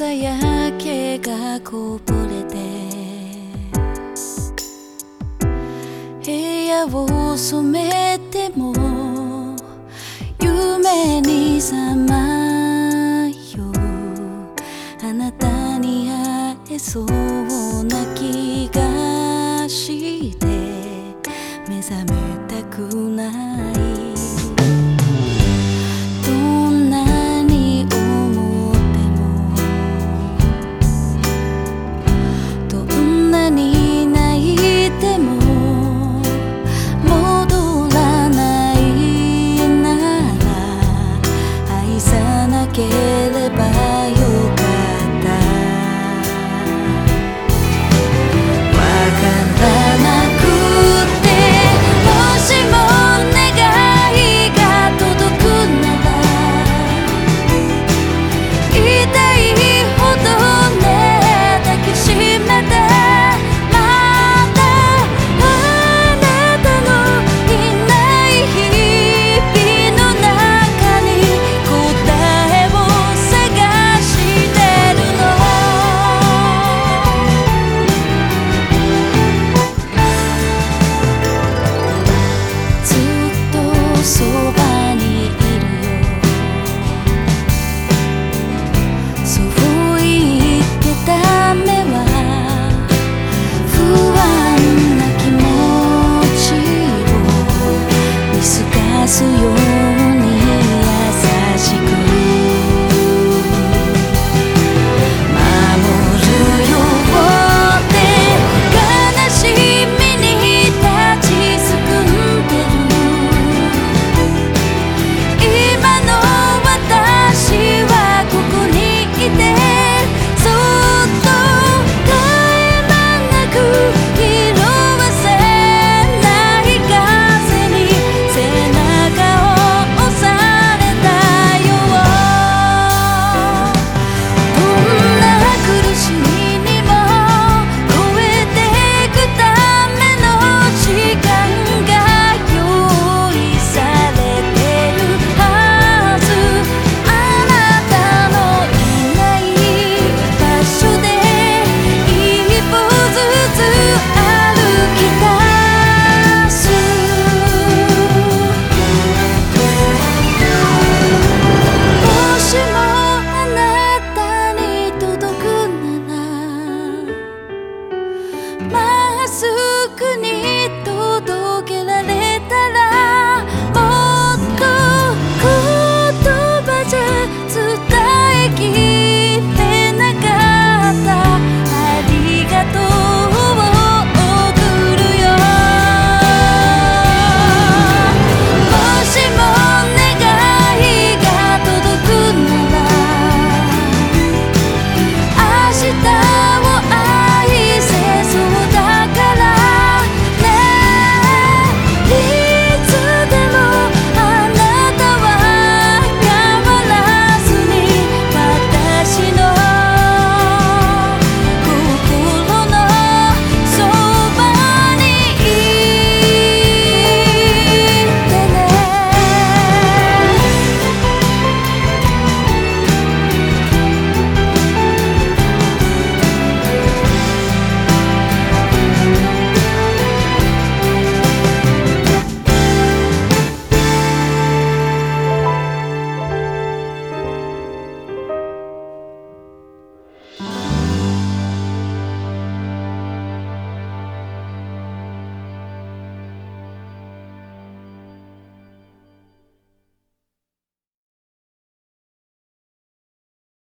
さやけがこぼれて部屋を染めても夢にさまよあなたに会えそうな気がして目覚めたくない。